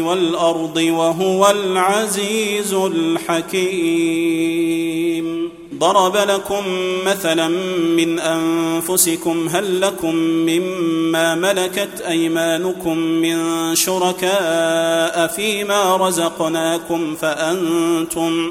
والأرض وهو العزيز الحكيم. ضرب لكم مثلا من أنفسكم هل لكم مما ملكت أيمانكم من شركاء فيما رزقناكم فأنتم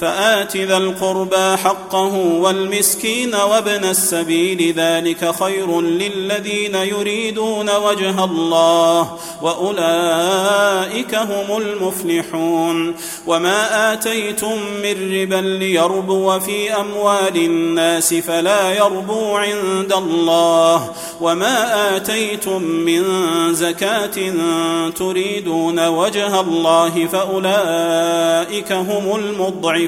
فآت ذا القربى حقه والمسكين وابن السبيل ذلك خير للذين يريدون وجه الله وأولئك هم المفلحون وما آتيتم من ربا ليربو في أموال الناس فلا يربو عند الله وما آتيتم من زكاة تريدون وجه الله فأولئك هم المضعفون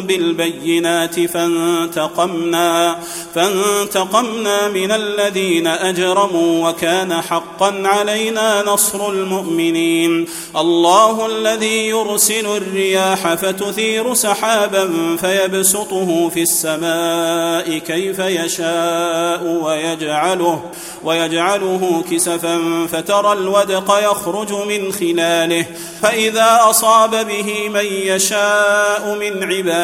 بالبينات فانتقمنا فانتقمنا من الذين أجرموا وكان حقا علينا نصر المؤمنين. الله الذي يرسل الرياح فتثير سحابا فيبسطه في السماء كيف يشاء ويجعله ويجعله كسفا فترى الودق يخرج من خلاله. فإذا أصاب به من يشاء من عباده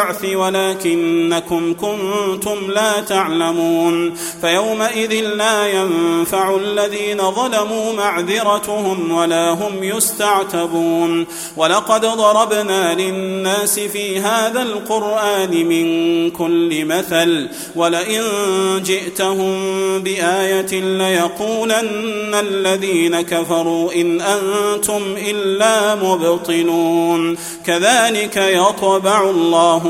البعث ولكنكم كنتم لا تعلمون فيومئذ لا ينفع الذين ظلموا معذرتهم ولا هم يستعتبون ولقد ضربنا للناس في هذا القرآن من كل مثل ولئن جئتهم بآية ليقولن الذين كفروا إن أنتم إلا مبطلون كذلك يطبع الله